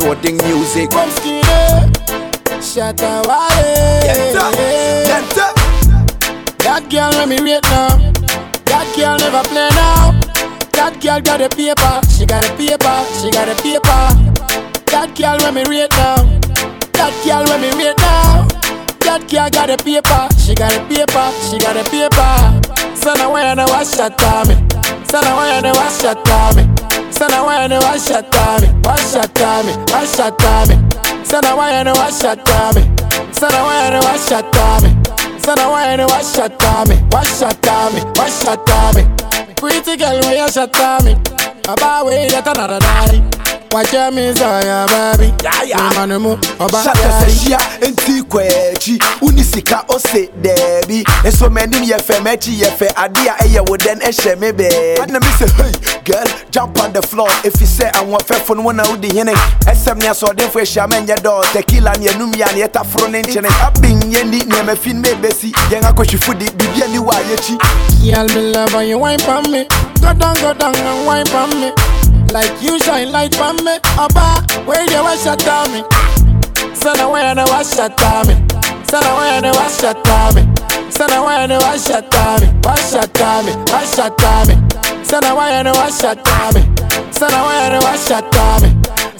asoɔden music Komskine, Shatta Wale. Yenta, yenta. That girl let me rate now. That girl never play now. That girl got a paper, she got a paper, she got a paper. That girl let me rate now. That girl let me rate now. That girl got a paper, she got a paper, she got a paper. Sana waya na washa tami, sana waya na washa tami, sana waya Sana waya na washa tami, sana waya na washa tami. Sana why you wash your tummy, wash your tummy, wash your tummy. Pretty girl, you shut tummy? About way that another night. Your miss, oh yeah, baby. Yeah, yeah. Man, mu, oba, Shatta yeah. sɛ hyia enti kɔ akyi woni sika ose daabi nso m'anim yɛ fɛ m'akyi yɛ fɛ ade a ɛyɛ wo dɛn ɛhyɛ me bɛɛ ɛna me sɛ hey girl jump on the floor ɛfi sɛ ahoɔfɛfo no wo na wodi hene ɛsɛm ne asoɔdenfo ahyia ma ɛnyɛ dɔɔ tequila ne anum yɛ a ne yɛtaforo ne nkyene abin yɛni nneɛma fi no mɛbɛsi yɛn akɔhwefo de biribia ni wɔ a yɛkyi Girl, me love when you wine pon me. Go down, go down and wine pon me. Like you shine light pon me. Oba, where you wash your tummy? Sana where you wash your tummy? Sana where you wash your tummy? Sana where you wash your tummy? Wash your tummy, wash your tummy. Sana where you wash your tummy? Sana where you wash your tummy?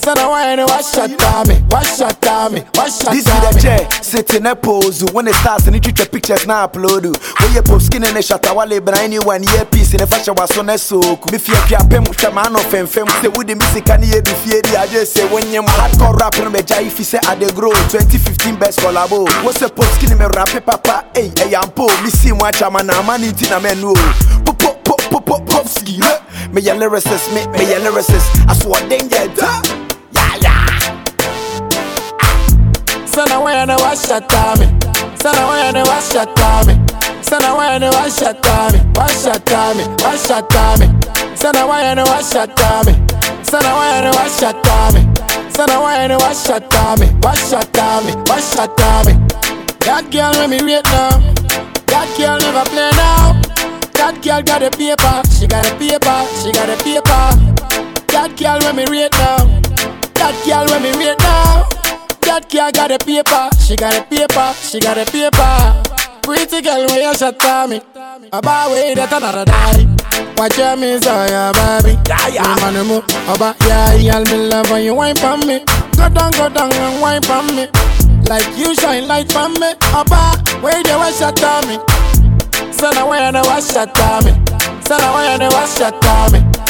Sana where you wash your tummy? Wash your tummy, wash your This be the chair, sitting a pose. When it starts, and you treat pictures now upload. When you pop skin and a shot, wale, but I knew one year piece in a fashion was on a soak. If you have pem, shaman of fem fem, say with the music and ye be feared. I just say when you hardcore rap and be jai, if you say I de grow 2015 best collabo. What's a pop skin me rap papa, hey, hey, I'm po, me see much I'm an amani tina menu. Pop, pop, pop, pop, pop, pop, ski. Me your lyricist, me, me your lyricist. I swear, danger. Sana where you wash your tummy? Sana where you wash your tummy? Sana where you wash your tummy? Wash your tummy, wash your tummy. Sana where you wash your tummy? Sana where you wash your tummy? Sana where you wash your tummy? Wash your tummy, wash your tummy. That girl let me rate now. That girl never play now. That girl got a paper, she got a paper, she got a paper. That girl let me rate That girl got a paper, she got a paper, she got a paper. Pretty girl, where you shut me? About way that another die. Watch your miss, oh yeah, baby. Yeah, yeah. Me man, mo, oh, oba, yeah, y'all me love when you wine pon me. Go down, go down and wine pon me. Like you shine light pon me. Oba, where you wash your tummy? Sana where you wash your tummy? Sana where you wash your? Sana where you wash your tummy? Wash your wash your tummy.